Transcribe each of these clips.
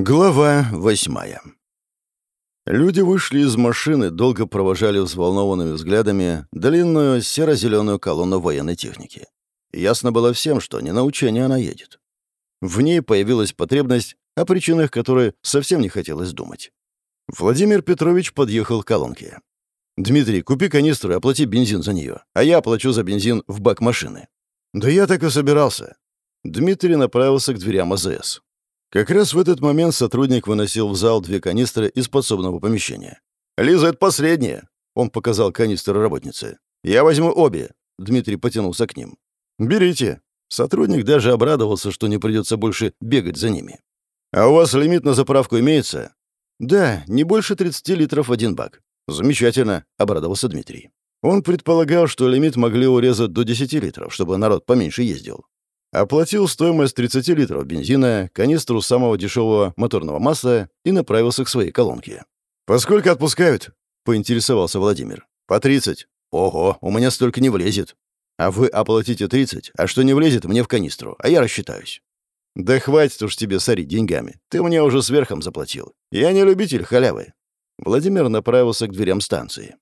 Глава восьмая Люди вышли из машины, долго провожали взволнованными взглядами длинную серо-зеленую колонну военной техники. Ясно было всем, что не на учение она едет. В ней появилась потребность, о причинах которой совсем не хотелось думать. Владимир Петрович подъехал к колонке. «Дмитрий, купи канистру и оплати бензин за нее, а я оплачу за бензин в бак машины». «Да я так и собирался». Дмитрий направился к дверям АЗС. Как раз в этот момент сотрудник выносил в зал две канистры из подсобного помещения. «Лиза, это последняя!» — он показал канистры работнице. «Я возьму обе!» — Дмитрий потянулся к ним. «Берите!» Сотрудник даже обрадовался, что не придется больше бегать за ними. «А у вас лимит на заправку имеется?» «Да, не больше 30 литров в один бак». «Замечательно», — обрадовался Дмитрий. Он предполагал, что лимит могли урезать до 10 литров, чтобы народ поменьше ездил. Оплатил стоимость 30 литров бензина, канистру самого дешевого моторного масла и направился к своей колонке. «Поскольку отпускают?» — поинтересовался Владимир. «По 30. Ого, у меня столько не влезет. А вы оплатите 30, а что не влезет, мне в канистру, а я рассчитаюсь». «Да хватит уж тебе сорить деньгами. Ты мне уже сверхом заплатил. Я не любитель халявы». Владимир направился к дверям станции.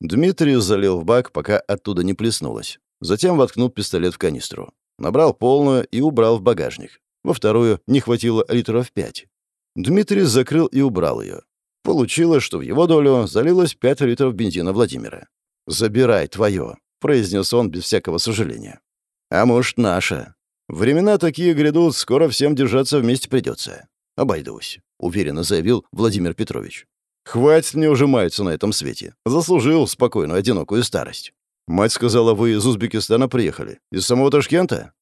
Дмитрий залил в бак, пока оттуда не плеснулось. Затем воткнул пистолет в канистру. Набрал полную и убрал в багажник. Во вторую не хватило литров пять. Дмитрий закрыл и убрал ее. Получилось, что в его долю залилось пять литров бензина Владимира. «Забирай твое», — произнес он без всякого сожаления. «А может, наша. Времена такие грядут, скоро всем держаться вместе придется. Обойдусь», — уверенно заявил Владимир Петрович. «Хватит мне уже маяться на этом свете. Заслужил спокойную одинокую старость». «Мать сказала, вы из Узбекистана приехали. Из самого Ташкента?»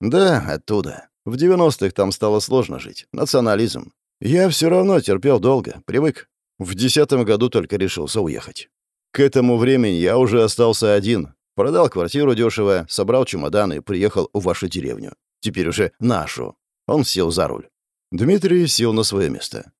«Да, оттуда. В 90-х там стало сложно жить. Национализм. Я все равно терпел долго, привык. В десятом году только решился уехать. К этому времени я уже остался один. Продал квартиру дешево, собрал чемоданы и приехал в вашу деревню. Теперь уже нашу. Он сел за руль. Дмитрий сел на свое место.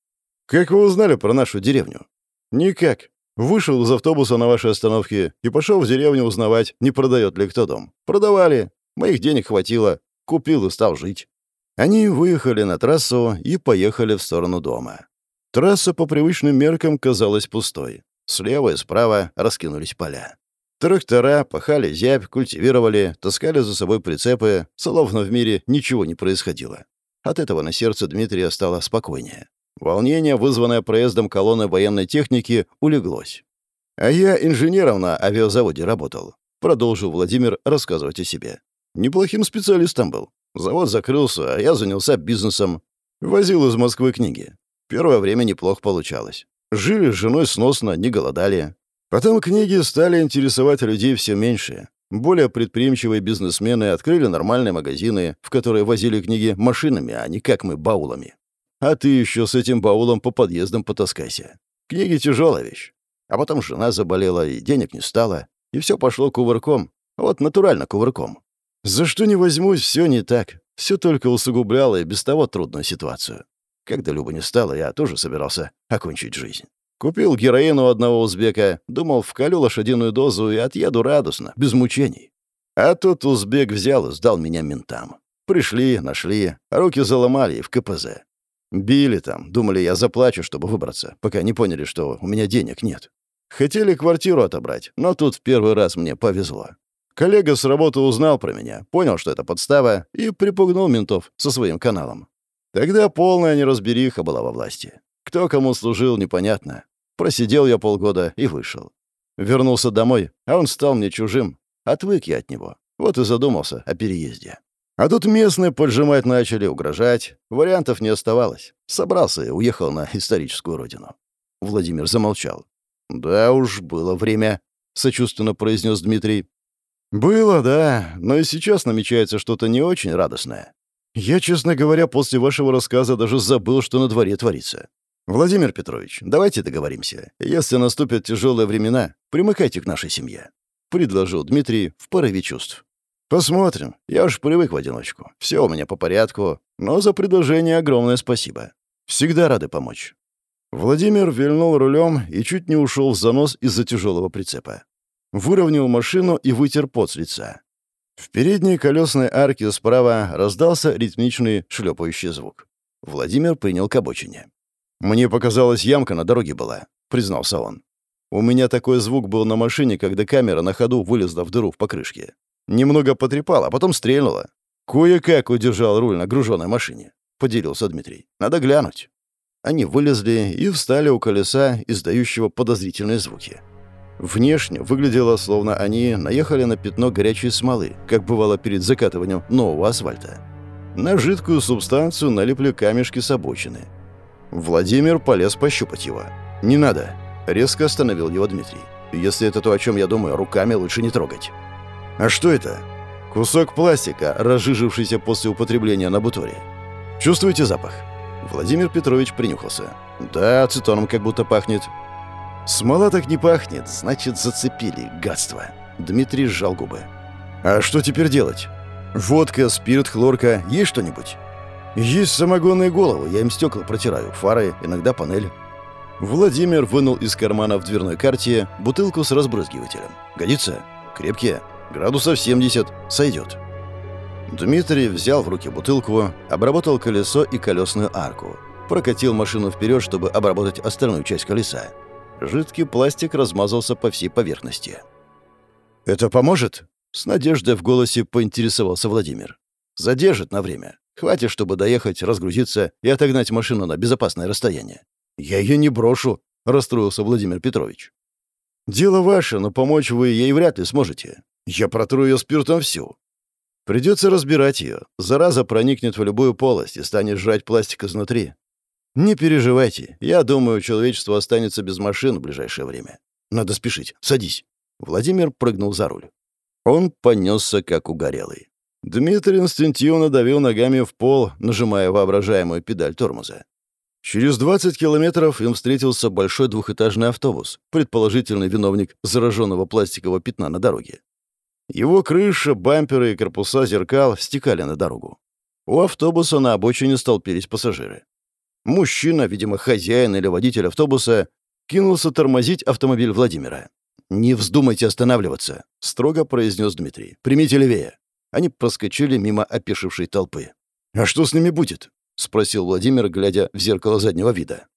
«Как вы узнали про нашу деревню?» «Никак. Вышел из автобуса на вашей остановке и пошел в деревню узнавать, не продает ли кто дом. Продавали. Моих денег хватило. Купил и стал жить. Они выехали на трассу и поехали в сторону дома. Трасса по привычным меркам казалась пустой. Слева и справа раскинулись поля. Трактора пахали зябь, культивировали, таскали за собой прицепы, словно в мире ничего не происходило. От этого на сердце Дмитрия стало спокойнее. Волнение, вызванное проездом колонны военной техники, улеглось. «А я инженером на авиазаводе работал», — продолжил Владимир рассказывать о себе. «Неплохим специалистом был. Завод закрылся, а я занялся бизнесом. Возил из Москвы книги. Первое время неплохо получалось. Жили с женой сносно, не голодали. Потом книги стали интересовать людей все меньше. Более предприимчивые бизнесмены открыли нормальные магазины, в которые возили книги машинами, а не как мы, баулами. А ты еще с этим баулом по подъездам потаскайся. Книги — тяжелая вещь. А потом жена заболела, и денег не стало. И все пошло кувырком. Вот натурально кувырком. За что не возьмусь, все не так. Все только усугубляло и без того трудную ситуацию. Когда Люба не стала, я тоже собирался окончить жизнь. Купил героину одного узбека, думал, вколю лошадиную дозу и отъеду радостно, без мучений. А тут узбек взял и сдал меня ментам. Пришли, нашли, руки заломали и в КПЗ. Били там, думали, я заплачу, чтобы выбраться, пока не поняли, что у меня денег нет. Хотели квартиру отобрать, но тут в первый раз мне повезло. Коллега с работы узнал про меня, понял, что это подстава, и припугнул ментов со своим каналом. Тогда полная неразбериха была во власти. Кто кому служил, непонятно. Просидел я полгода и вышел. Вернулся домой, а он стал мне чужим. Отвык я от него. Вот и задумался о переезде. А тут местные поджимать начали, угрожать. Вариантов не оставалось. Собрался и уехал на историческую родину. Владимир замолчал. «Да уж, было время», — сочувственно произнес Дмитрий. «Было, да, но и сейчас намечается что-то не очень радостное. Я, честно говоря, после вашего рассказа даже забыл, что на дворе творится. Владимир Петрович, давайте договоримся. Если наступят тяжелые времена, примыкайте к нашей семье», — предложил Дмитрий в порыве чувств. «Посмотрим. Я уж привык в одиночку. Все у меня по порядку, но за предложение огромное спасибо. Всегда рады помочь». Владимир вильнул рулем и чуть не ушел в занос из-за тяжелого прицепа. Выровнял машину и вытер пот с лица. В передней колесной арке справа раздался ритмичный шлепающий звук. Владимир принял к обочине. «Мне показалось, ямка на дороге была», — признался он. «У меня такой звук был на машине, когда камера на ходу вылезла в дыру в покрышке. Немного потрепала, а потом стрельнула. Кое-как удержал руль на груженной машине», — поделился Дмитрий. «Надо глянуть». Они вылезли и встали у колеса, издающего подозрительные звуки. Внешне выглядело, словно они наехали на пятно горячей смолы, как бывало перед закатыванием нового асфальта. На жидкую субстанцию налипли камешки с обочины. Владимир полез пощупать его. «Не надо», — резко остановил его Дмитрий. «Если это то, о чем я думаю, руками лучше не трогать». «А что это?» «Кусок пластика, разжижившийся после употребления на буторе. Чувствуете запах?» Владимир Петрович принюхался. «Да, ацетоном как будто пахнет». «Смола так не пахнет, значит, зацепили, гадство». Дмитрий сжал губы. «А что теперь делать? Водка, спирт, хлорка, есть что-нибудь?» «Есть самогонные головы, я им стекла протираю, фары, иногда панель». Владимир вынул из кармана в дверной карте бутылку с разбрызгивателем. «Годится? Крепкие? Градусов 70. Сойдет». Дмитрий взял в руки бутылку, обработал колесо и колесную арку. Прокатил машину вперед, чтобы обработать остальную часть колеса. Жидкий пластик размазался по всей поверхности. «Это поможет?» — с надеждой в голосе поинтересовался Владимир. «Задержит на время. Хватит, чтобы доехать, разгрузиться и отогнать машину на безопасное расстояние. Я ее не брошу», — расстроился Владимир Петрович. «Дело ваше, но помочь вы ей вряд ли сможете. Я протру ее спиртом всю. Придется разбирать ее. Зараза проникнет в любую полость и станет жрать пластик изнутри. «Не переживайте. Я думаю, человечество останется без машин в ближайшее время. Надо спешить. Садись». Владимир прыгнул за руль. Он понесся, как угорелый. Дмитрий инстинктивно давил ногами в пол, нажимая воображаемую педаль тормоза. Через 20 километров им встретился большой двухэтажный автобус, предположительный виновник зараженного пластикового пятна на дороге. Его крыша, бамперы и корпуса зеркал стекали на дорогу. У автобуса на обочине столпились пассажиры. Мужчина, видимо, хозяин или водитель автобуса, кинулся тормозить автомобиль Владимира. «Не вздумайте останавливаться», — строго произнес Дмитрий. «Примите левее». Они проскочили мимо опешившей толпы. «А что с ними будет?» — спросил Владимир, глядя в зеркало заднего вида.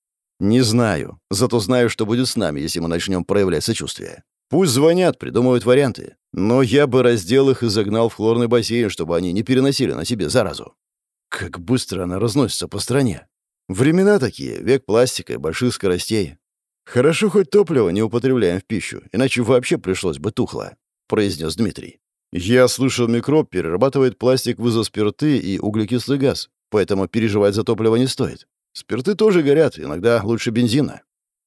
«Не знаю. Зато знаю, что будет с нами, если мы начнем проявлять сочувствие. Пусть звонят, придумывают варианты. Но я бы раздел их и загнал в хлорный бассейн, чтобы они не переносили на себе заразу. Как быстро она разносится по стране. Времена такие, век пластика и больших скоростей. Хорошо хоть топливо не употребляем в пищу, иначе вообще пришлось бы тухло», — произнес Дмитрий. «Я слышал, микроб перерабатывает пластик в изоспирты и углекислый газ, поэтому переживать за топливо не стоит. Спирты тоже горят, иногда лучше бензина».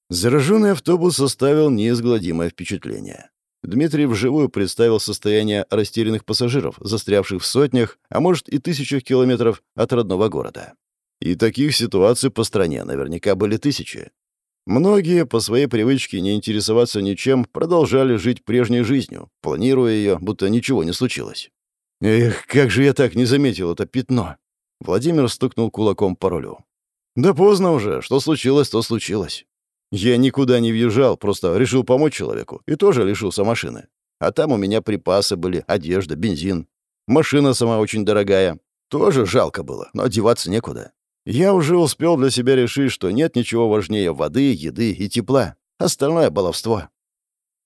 Зараженный автобус оставил неизгладимое впечатление. Дмитрий вживую представил состояние растерянных пассажиров, застрявших в сотнях, а может и тысячах километров от родного города. И таких ситуаций по стране наверняка были тысячи. Многие, по своей привычке не интересоваться ничем, продолжали жить прежней жизнью, планируя ее, будто ничего не случилось. «Эх, как же я так не заметил это пятно!» Владимир стукнул кулаком по рулю. «Да поздно уже. Что случилось, то случилось. Я никуда не въезжал, просто решил помочь человеку и тоже лишился машины. А там у меня припасы были, одежда, бензин. Машина сама очень дорогая. Тоже жалко было, но одеваться некуда. Я уже успел для себя решить, что нет ничего важнее воды, еды и тепла. Остальное — баловство.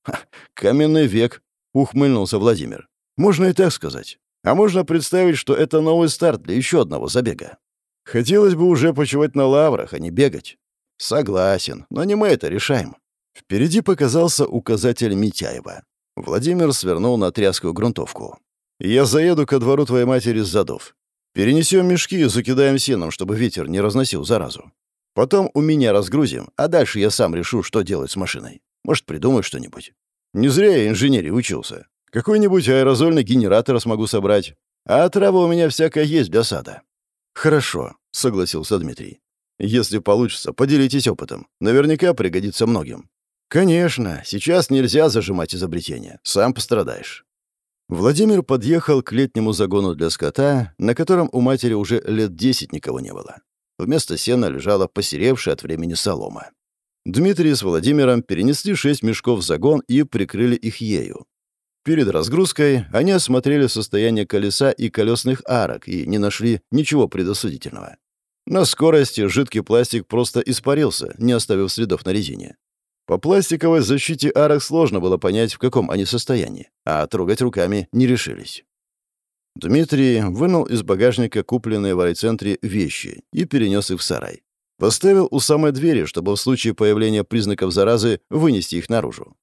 Ха, «Каменный век», — ухмыльнулся Владимир. «Можно и так сказать. А можно представить, что это новый старт для еще одного забега. Хотелось бы уже почивать на лаврах, а не бегать». «Согласен, но не мы это решаем». Впереди показался указатель Митяева. Владимир свернул на тряскую грунтовку. «Я заеду ко двору твоей матери с задов. Перенесем мешки и закидаем сеном, чтобы ветер не разносил заразу. Потом у меня разгрузим, а дальше я сам решу, что делать с машиной. Может, придумаю что-нибудь. Не зря я инженерии учился. Какой-нибудь аэрозольный генератор смогу собрать. А трава у меня всякая есть для сада». «Хорошо», — согласился Дмитрий. «Если получится, поделитесь опытом. Наверняка пригодится многим». «Конечно, сейчас нельзя зажимать изобретение. Сам пострадаешь». Владимир подъехал к летнему загону для скота, на котором у матери уже лет десять никого не было. Вместо сена лежала посеревшая от времени солома. Дмитрий с Владимиром перенесли шесть мешков в загон и прикрыли их ею. Перед разгрузкой они осмотрели состояние колеса и колесных арок и не нашли ничего предосудительного. На скорости жидкий пластик просто испарился, не оставив следов на резине. По пластиковой защите арок сложно было понять, в каком они состоянии, а трогать руками не решились. Дмитрий вынул из багажника купленные в райцентре вещи и перенес их в сарай. Поставил у самой двери, чтобы в случае появления признаков заразы вынести их наружу.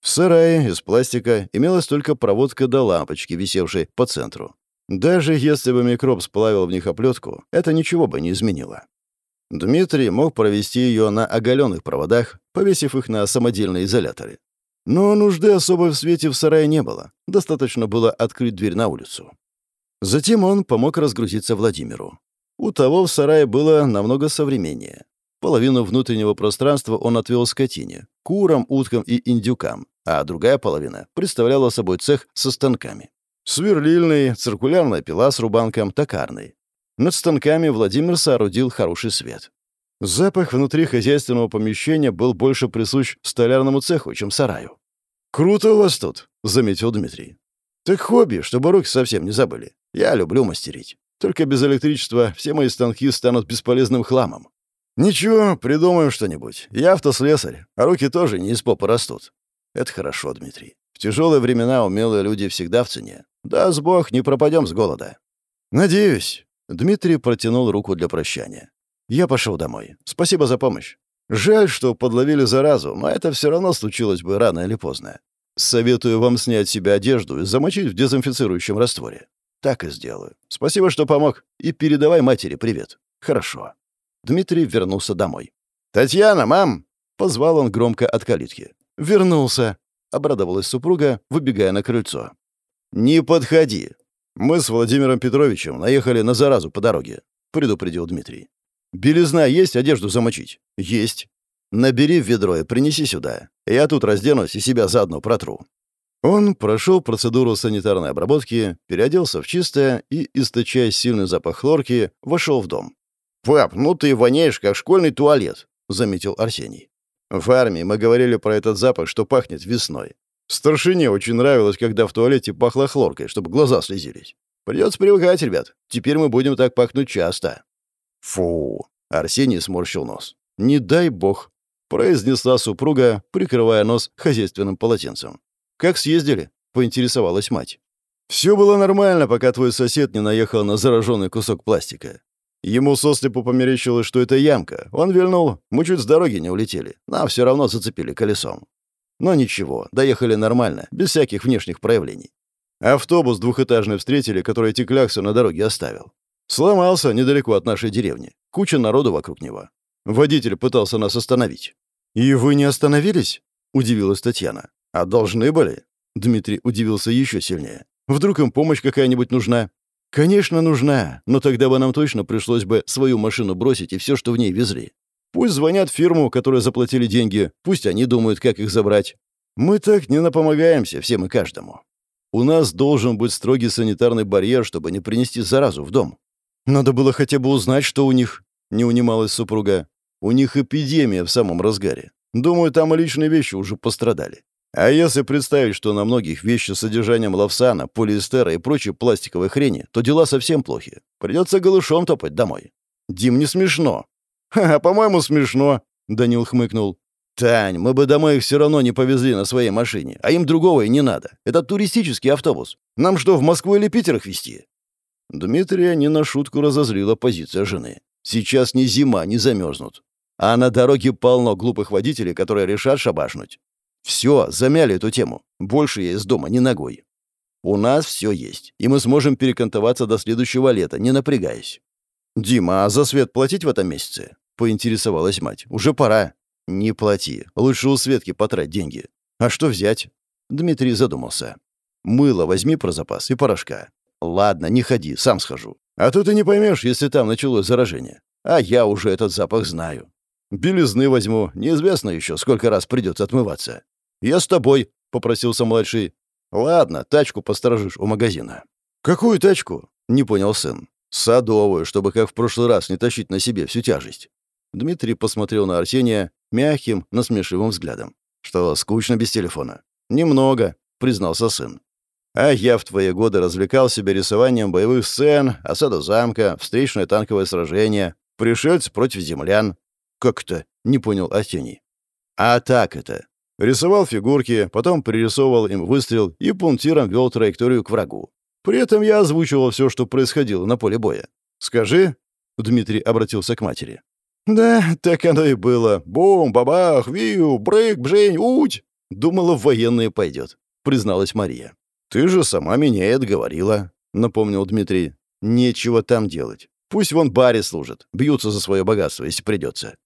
В сарае из пластика имелась только проводка до лампочки, висевшей по центру. Даже если бы микроб сплавил в них оплетку, это ничего бы не изменило. Дмитрий мог провести ее на оголенных проводах, повесив их на самодельные изоляторы. Но нужды особой в свете в сарае не было. Достаточно было открыть дверь на улицу. Затем он помог разгрузиться Владимиру. У того в сарае было намного современнее. Половину внутреннего пространства он отвел скотине, курам, уткам и индюкам, а другая половина представляла собой цех со станками. Сверлильный, циркулярная пила с рубанком, токарный. Над станками Владимир соорудил хороший свет. Запах внутри хозяйственного помещения был больше присущ столярному цеху, чем сараю. «Круто у вас тут», — заметил Дмитрий. «Так хобби, чтобы руки совсем не забыли. Я люблю мастерить. Только без электричества все мои станки станут бесполезным хламом. Ничего, придумаем что-нибудь. Я автослесарь, а руки тоже не из попы растут. Это хорошо, Дмитрий. В тяжелые времена умелые люди всегда в цене. Да, с бог, не пропадем с голода. Надеюсь. Дмитрий протянул руку для прощания. Я пошел домой. Спасибо за помощь. Жаль, что подловили заразу, но это все равно случилось бы рано или поздно. Советую вам снять с себя одежду и замочить в дезинфицирующем растворе. Так и сделаю. Спасибо, что помог. И передавай матери привет. Хорошо. Дмитрий вернулся домой. «Татьяна, мам!» — позвал он громко от калитки. «Вернулся!» — обрадовалась супруга, выбегая на крыльцо. «Не подходи!» «Мы с Владимиром Петровичем наехали на заразу по дороге», — предупредил Дмитрий. «Белизна есть, одежду замочить?» «Есть». «Набери ведро и принеси сюда. Я тут разденусь и себя заодно протру». Он прошел процедуру санитарной обработки, переоделся в чистое и, источая сильный запах хлорки, вошел в дом. «Пап, ну ты воняешь, как школьный туалет», — заметил Арсений. «В армии мы говорили про этот запах, что пахнет весной. Старшине очень нравилось, когда в туалете пахло хлоркой, чтобы глаза слезились. Придется привыкать, ребят. Теперь мы будем так пахнуть часто». «Фу!» — Арсений сморщил нос. «Не дай бог!» — произнесла супруга, прикрывая нос хозяйственным полотенцем. «Как съездили?» — поинтересовалась мать. «Все было нормально, пока твой сосед не наехал на зараженный кусок пластика. Ему сослепу померещилось, что это ямка. Он вильнул, мы чуть с дороги не улетели. Нам все равно зацепили колесом. Но ничего, доехали нормально, без всяких внешних проявлений. Автобус двухэтажный встретили, который эти кляксы на дороге оставил. Сломался недалеко от нашей деревни. Куча народу вокруг него. Водитель пытался нас остановить. «И вы не остановились?» — удивилась Татьяна. «А должны были?» Дмитрий удивился еще сильнее. «Вдруг им помощь какая-нибудь нужна?» «Конечно, нужна, но тогда бы нам точно пришлось бы свою машину бросить и все, что в ней везли. Пусть звонят фирму, которая заплатили деньги, пусть они думают, как их забрать. Мы так не напомогаемся всем и каждому. У нас должен быть строгий санитарный барьер, чтобы не принести заразу в дом. Надо было хотя бы узнать, что у них, не унималась супруга. У них эпидемия в самом разгаре. Думаю, там и личные вещи уже пострадали. А если представить, что на многих вещи с содержанием лавсана, полиэстера и прочей пластиковой хрени, то дела совсем плохи. Придется голышом топать домой. Дим, не смешно. «Ха, по-моему, смешно», — Данил хмыкнул. «Тань, мы бы домой их все равно не повезли на своей машине, а им другого и не надо. Это туристический автобус. Нам что, в Москву или Питер их везти?» Дмитрия не на шутку разозлила позиция жены. «Сейчас ни зима, не замерзнут. А на дороге полно глупых водителей, которые решат шабашнуть. Все, замяли эту тему. Больше я из дома не ногой. У нас все есть, и мы сможем перекантоваться до следующего лета, не напрягаясь. «Дима, а за свет платить в этом месяце?» — поинтересовалась мать. «Уже пора». «Не плати. Лучше у Светки потрать деньги». «А что взять?» Дмитрий задумался. «Мыло возьми про запас и порошка». «Ладно, не ходи, сам схожу. А то ты не поймешь, если там началось заражение. А я уже этот запах знаю. Белизны возьму, неизвестно еще, сколько раз придется отмываться. «Я с тобой», — попросился младший. «Ладно, тачку посторожишь у магазина». «Какую тачку?» — не понял сын. «Садовую, чтобы как в прошлый раз не тащить на себе всю тяжесть». Дмитрий посмотрел на Арсения мягким, насмешливым взглядом. «Что, скучно без телефона?» «Немного», — признался сын. «А я в твои годы развлекал себя рисованием боевых сцен, осаду замка, встречное танковое сражение. Пришельцы против землян». «Как это?» — не понял Астений. «А так это. Рисовал фигурки, потом пририсовывал им выстрел и пунктиром вел траекторию к врагу. При этом я озвучивал все, что происходило на поле боя. «Скажи», — Дмитрий обратился к матери. «Да, так оно и было. Бум, бабах, виу, брык, бжень, уть!» «Думала, в военные пойдет», — призналась Мария. «Ты же сама меня и отговорила», — напомнил Дмитрий. «Нечего там делать. Пусть вон баре служат, бьются за свое богатство, если придется.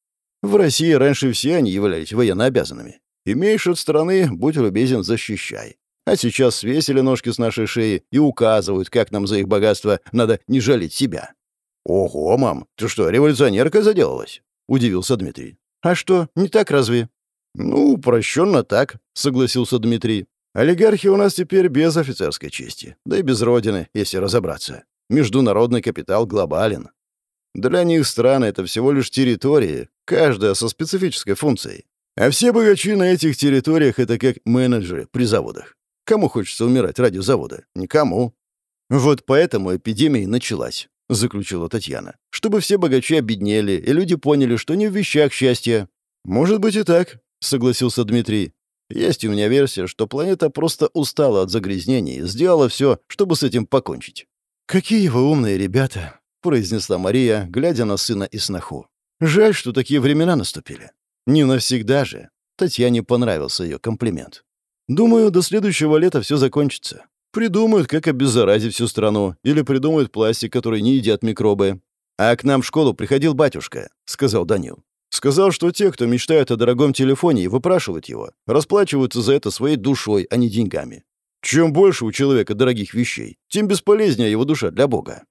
В России раньше все они являлись военнообязанными. Имеешь от страны, будь любезен, защищай. А сейчас свесили ножки с нашей шеи и указывают, как нам за их богатство надо не жалеть себя. «Ого, мам, ты что, революционерка заделалась?» — удивился Дмитрий. «А что, не так разве?» «Ну, упрощенно так», — согласился Дмитрий. «Олигархи у нас теперь без офицерской чести, да и без родины, если разобраться. Международный капитал глобален. Для них страны — это всего лишь территории, каждая со специфической функцией. А все богачи на этих территориях — это как менеджеры при заводах. Кому хочется умирать ради завода? Никому. Вот поэтому эпидемия и началась, — заключила Татьяна. Чтобы все богачи обеднели, и люди поняли, что не в вещах счастья. Может быть и так, — согласился Дмитрий. Есть у меня версия, что планета просто устала от загрязнений и сделала все, чтобы с этим покончить. «Какие вы умные ребята!» — произнесла Мария, глядя на сына и сноху. «Жаль, что такие времена наступили. Не навсегда же. Татьяне понравился ее комплимент. Думаю, до следующего лета все закончится. Придумают, как обеззаразить всю страну, или придумают пластик, который не едят микробы. А к нам в школу приходил батюшка, сказал Данил. Сказал, что те, кто мечтают о дорогом телефоне и выпрашивают его, расплачиваются за это своей душой, а не деньгами. Чем больше у человека дорогих вещей, тем бесполезнее его душа для Бога.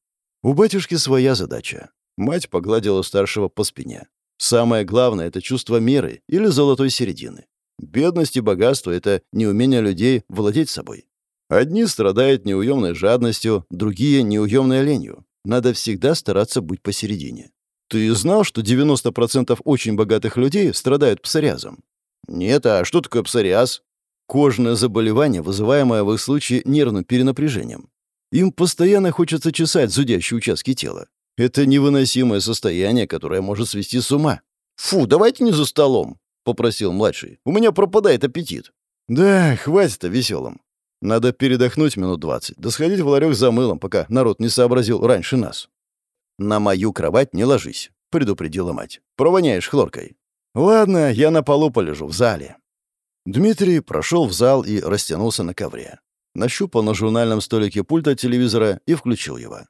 У батюшки своя задача. Мать погладила старшего по спине. Самое главное — это чувство меры или золотой середины. Бедность и богатство — это неумение людей владеть собой. Одни страдают неуемной жадностью, другие — неуемной ленью. Надо всегда стараться быть посередине. Ты знал, что 90% очень богатых людей страдают псориазом? Нет, а что такое псориаз? Кожное заболевание, вызываемое в их случае нервным перенапряжением. Им постоянно хочется чесать зудящие участки тела. Это невыносимое состояние, которое может свести с ума. «Фу, давайте не за столом», — попросил младший. «У меня пропадает аппетит». «Да, хватит о веселом. Надо передохнуть минут двадцать, да сходить в ларек за мылом, пока народ не сообразил раньше нас». «На мою кровать не ложись», — предупредила мать. «Провоняешь хлоркой». «Ладно, я на полу полежу, в зале». Дмитрий прошел в зал и растянулся на ковре. Нащупал на журнальном столике пульт от телевизора и включил его.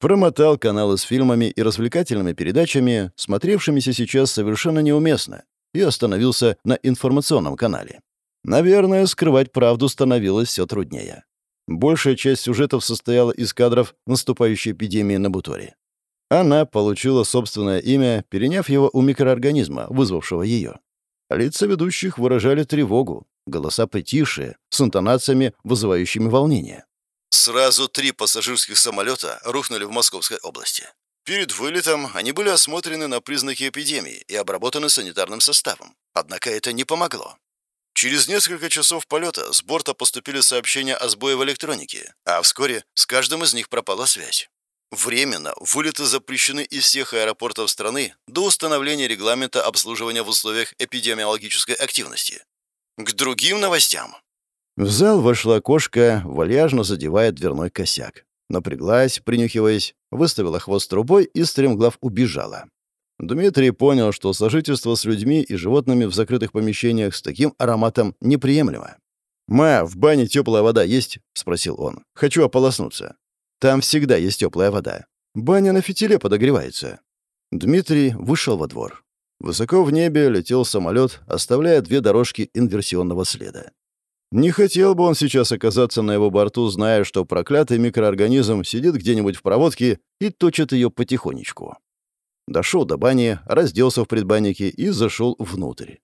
Промотал каналы с фильмами и развлекательными передачами, смотревшимися сейчас совершенно неуместно, и остановился на информационном канале. Наверное, скрывать правду становилось все труднее. Большая часть сюжетов состояла из кадров наступающей эпидемии на Буторе. Она получила собственное имя, переняв его у микроорганизма, вызвавшего ее. Лица ведущих выражали тревогу, голоса притихшие, с интонациями, вызывающими волнение. Сразу три пассажирских самолета рухнули в Московской области. Перед вылетом они были осмотрены на признаки эпидемии и обработаны санитарным составом. Однако это не помогло. Через несколько часов полета с борта поступили сообщения о сбое в электронике, а вскоре с каждым из них пропала связь. Временно вылеты запрещены из всех аэропортов страны до установления регламента обслуживания в условиях эпидемиологической активности. К другим новостям. В зал вошла кошка, вальяжно задевая дверной косяк. Напряглась, принюхиваясь, выставила хвост трубой и стремглав убежала. Дмитрий понял, что сожительство с людьми и животными в закрытых помещениях с таким ароматом неприемлемо. «Ма, в бане теплая вода есть?» — спросил он. «Хочу ополоснуться». «Там всегда есть теплая вода. Баня на фитиле подогревается». Дмитрий вышел во двор. Высоко в небе летел самолет, оставляя две дорожки инверсионного следа. Не хотел бы он сейчас оказаться на его борту, зная, что проклятый микроорганизм сидит где-нибудь в проводке и точит ее потихонечку. Дошел до бани, разделся в предбаннике и зашел внутрь.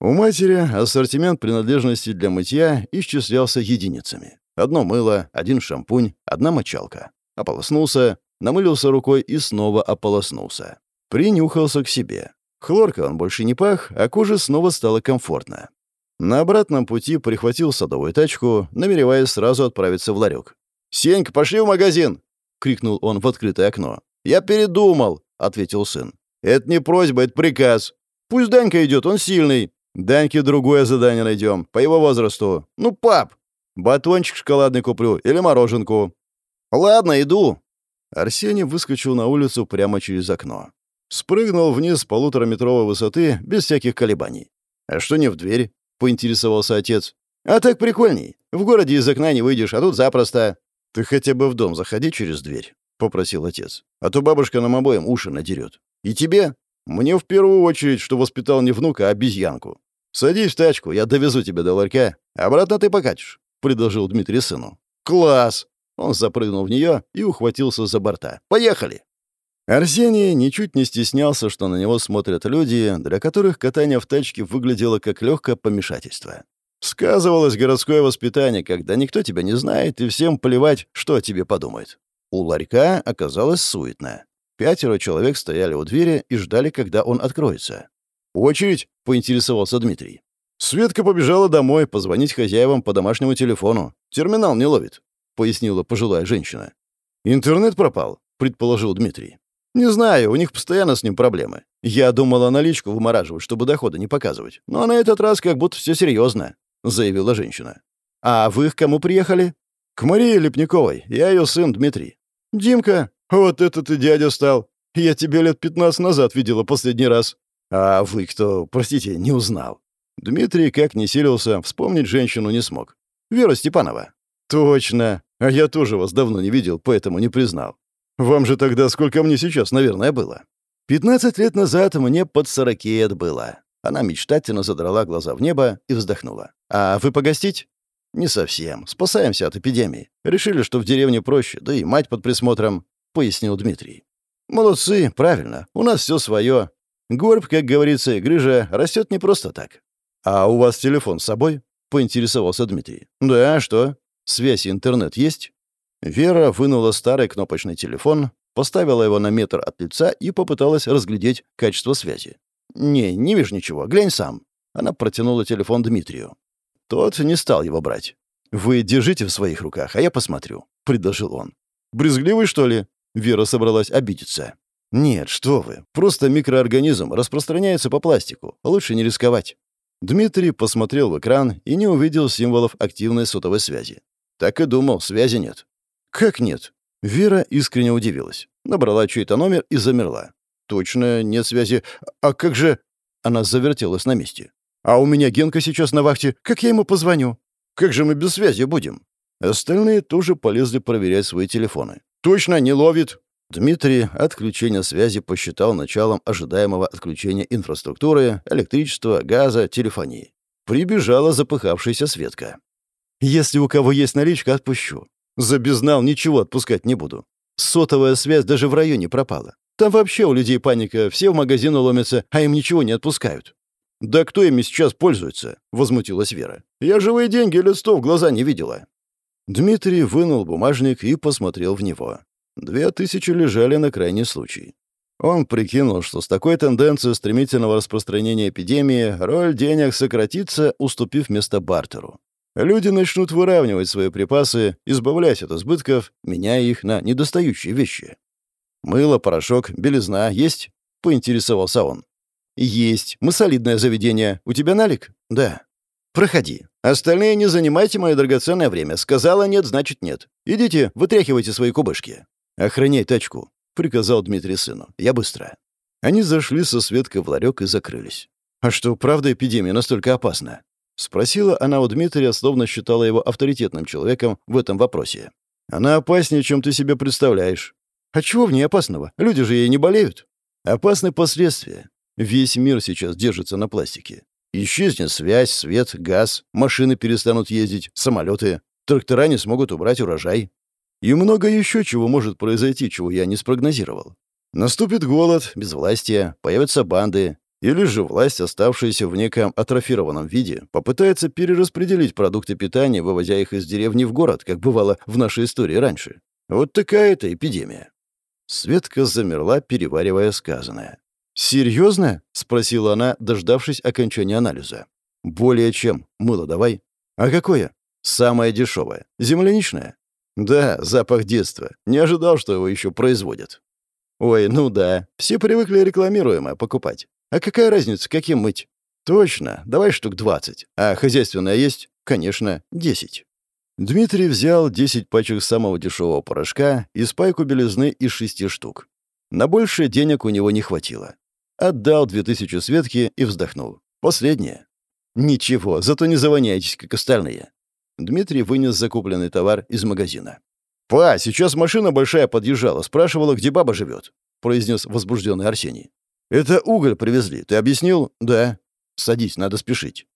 У матери ассортимент принадлежностей для мытья исчислялся единицами. Одно мыло, один шампунь, одна мочалка. Ополоснулся, намылился рукой и снова ополоснулся. Принюхался к себе. Хлорка он больше не пах, а коже снова стало комфортно. На обратном пути прихватил садовую тачку, намереваясь сразу отправиться в ларек. «Сенька, пошли в магазин!» — крикнул он в открытое окно. «Я передумал!» — ответил сын. Это не просьба, это приказ. Пусть Данька идет, он сильный. Даньке другое задание найдем, по его возрасту. Ну, пап, батончик шоколадный куплю или мороженку. Ладно, иду. Арсений выскочил на улицу прямо через окно. Спрыгнул вниз с полутораметровой высоты без всяких колебаний. «А что не в дверь?» — поинтересовался отец. «А так прикольней. В городе из окна не выйдешь, а тут запросто». «Ты хотя бы в дом заходи через дверь», — попросил отец. «А то бабушка нам обоим уши надерет. И тебе? Мне в первую очередь, что воспитал не внука, а обезьянку. Садись в тачку, я довезу тебя до ларька. Обратно ты покатишь», — предложил Дмитрий сыну. «Класс!» Он запрыгнул в нее и ухватился за борта. «Поехали!» Арсений ничуть не стеснялся, что на него смотрят люди, для которых катание в тачке выглядело как легкое помешательство. Сказывалось городское воспитание, когда никто тебя не знает, и всем плевать, что о тебе подумают. У ларька оказалось суетно. Пятеро человек стояли у двери и ждали, когда он откроется. «Очередь?» — поинтересовался Дмитрий. «Светка побежала домой позвонить хозяевам по домашнему телефону. Терминал не ловит», — пояснила пожилая женщина. «Интернет пропал», — предположил Дмитрий. «Не знаю, у них постоянно с ним проблемы. Я думала наличку вымораживать, чтобы дохода не показывать. Но на этот раз как будто все серьезно», — заявила женщина. «А вы к кому приехали?» «К Марии Лепниковой. Я ее сын Дмитрий». «Димка, вот это ты дядя стал. Я тебя лет пятнадцать назад видела последний раз». «А вы кто, простите, не узнал?» Дмитрий, как не силился, вспомнить женщину не смог. «Вера Степанова». «Точно. А я тоже вас давно не видел, поэтому не признал. Вам же тогда сколько мне сейчас, наверное, было? Пятнадцать лет назад мне под сорокет было. Она мечтательно задрала глаза в небо и вздохнула. «А вы погостить?» «Не совсем. Спасаемся от эпидемии. Решили, что в деревне проще, да и мать под присмотром», — пояснил Дмитрий. «Молодцы, правильно. У нас все свое. Горб, как говорится, и грыжа растет не просто так». «А у вас телефон с собой?» — поинтересовался Дмитрий. «Да, что? Связь и интернет есть?» Вера вынула старый кнопочный телефон, поставила его на метр от лица и попыталась разглядеть качество связи. «Не, не вижу ничего. Глянь сам». Она протянула телефон Дмитрию. Тот не стал его брать. «Вы держите в своих руках, а я посмотрю», — предложил он. «Брезгливый, что ли?» Вера собралась обидеться. «Нет, что вы. Просто микроорганизм распространяется по пластику. Лучше не рисковать». Дмитрий посмотрел в экран и не увидел символов активной сотовой связи. Так и думал, связи нет. «Как нет?» Вера искренне удивилась. Набрала чей-то номер и замерла. «Точно, нет связи. А как же...» Она завертелась на месте. «А у меня Генка сейчас на вахте. Как я ему позвоню? Как же мы без связи будем?» Остальные тоже полезли проверять свои телефоны. «Точно, не ловит!» Дмитрий отключение связи посчитал началом ожидаемого отключения инфраструктуры, электричества, газа, телефонии. Прибежала запыхавшаяся Светка. «Если у кого есть наличка, отпущу. За безнал ничего отпускать не буду. Сотовая связь даже в районе пропала. Там вообще у людей паника, все в магазины ломятся, а им ничего не отпускают. «Да кто ими сейчас пользуется?» — возмутилась Вера. «Я живые деньги лет сто в глаза не видела». Дмитрий вынул бумажник и посмотрел в него. Две тысячи лежали на крайний случай. Он прикинул, что с такой тенденцией стремительного распространения эпидемии роль денег сократится, уступив место бартеру. Люди начнут выравнивать свои припасы, избавляясь от избытков, меняя их на недостающие вещи. «Мыло, порошок, белизна есть?» — поинтересовался он. «Есть. Мы солидное заведение. У тебя налик?» «Да». «Проходи. Остальные не занимайте мое драгоценное время. Сказала нет, значит нет. Идите, вытряхивайте свои кубышки. Охраняй тачку», — приказал Дмитрий сыну. «Я быстро». Они зашли со Светкой в ларек и закрылись. «А что, правда эпидемия настолько опасна?» Спросила она у Дмитрия, словно считала его авторитетным человеком в этом вопросе. «Она опаснее, чем ты себе представляешь». «А чего в ней опасного? Люди же ей не болеют». «Опасны последствия. Весь мир сейчас держится на пластике. Исчезнет связь, свет, газ, машины перестанут ездить, самолеты, трактора не смогут убрать урожай. И много еще чего может произойти, чего я не спрогнозировал. Наступит голод, безвластие, появятся банды, или же власть, оставшаяся в неком атрофированном виде, попытается перераспределить продукты питания, вывозя их из деревни в город, как бывало в нашей истории раньше. Вот такая это эпидемия. Светка замерла, переваривая сказанное. «Серьезно?» — спросила она, дождавшись окончания анализа. «Более чем. Мыло давай». «А какое?» «Самое дешевое. Земляничное». «Да, запах детства. Не ожидал, что его еще производят». Ой, ну да, все привыкли рекламируемое покупать. А какая разница, каким мыть? Точно, давай штук 20. А хозяйственное есть? Конечно, 10. Дмитрий взял 10 пачек самого дешевого порошка и спайку белизны из шести штук. На больше денег у него не хватило. Отдал 2000 Светки и вздохнул. Последнее. Ничего, зато не завоняйтесь, как остальные. Дмитрий вынес закупленный товар из магазина. «Па, сейчас машина большая подъезжала, спрашивала, где баба живет», — произнес возбужденный Арсений. «Это уголь привезли, ты объяснил?» «Да». «Садись, надо спешить».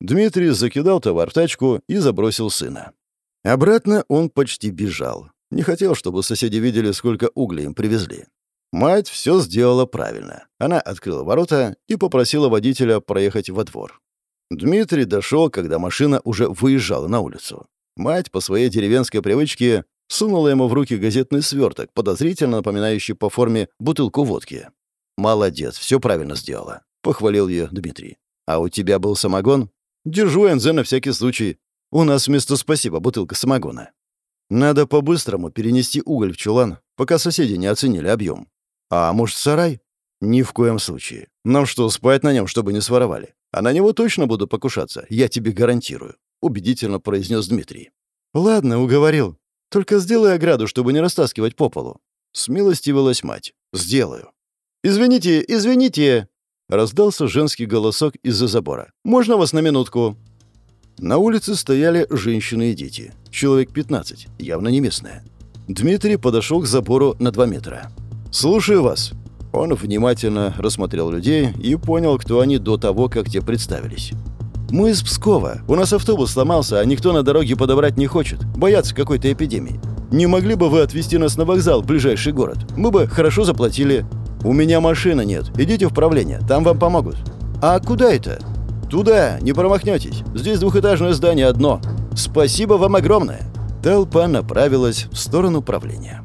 Дмитрий закидал товар в тачку и забросил сына. Обратно он почти бежал. Не хотел, чтобы соседи видели, сколько угля им привезли. Мать все сделала правильно. Она открыла ворота и попросила водителя проехать во двор. Дмитрий дошел, когда машина уже выезжала на улицу. Мать, по своей деревенской привычке, сунула ему в руки газетный сверток, подозрительно напоминающий по форме бутылку водки. «Молодец, все правильно сделала», — похвалил ее Дмитрий. «А у тебя был самогон?» «Держу НЗ на всякий случай. У нас вместо спасибо бутылка самогона». «Надо по-быстрому перенести уголь в чулан, пока соседи не оценили объем. А может, сарай?» «Ни в коем случае. Нам что, спать на нем, чтобы не своровали? А на него точно буду покушаться, я тебе гарантирую», — убедительно произнес Дмитрий. «Ладно, уговорил. Только сделай ограду, чтобы не растаскивать по полу». Смилостивилась мать. «Сделаю». «Извините, извините!» Раздался женский голосок из-за забора. «Можно вас на минутку?» На улице стояли женщины и дети. Человек 15, явно не местные. Дмитрий подошел к забору на 2 метра. «Слушаю вас». Он внимательно рассмотрел людей и понял, кто они до того, как те представились. «Мы из Пскова. У нас автобус сломался, а никто на дороге подобрать не хочет. Боятся какой-то эпидемии. Не могли бы вы отвезти нас на вокзал в ближайший город? Мы бы хорошо заплатили. У меня машины нет. Идите в правление, там вам помогут». «А куда это?» «Туда, не промахнетесь. Здесь двухэтажное здание одно. Спасибо вам огромное». Толпа направилась в сторону правления.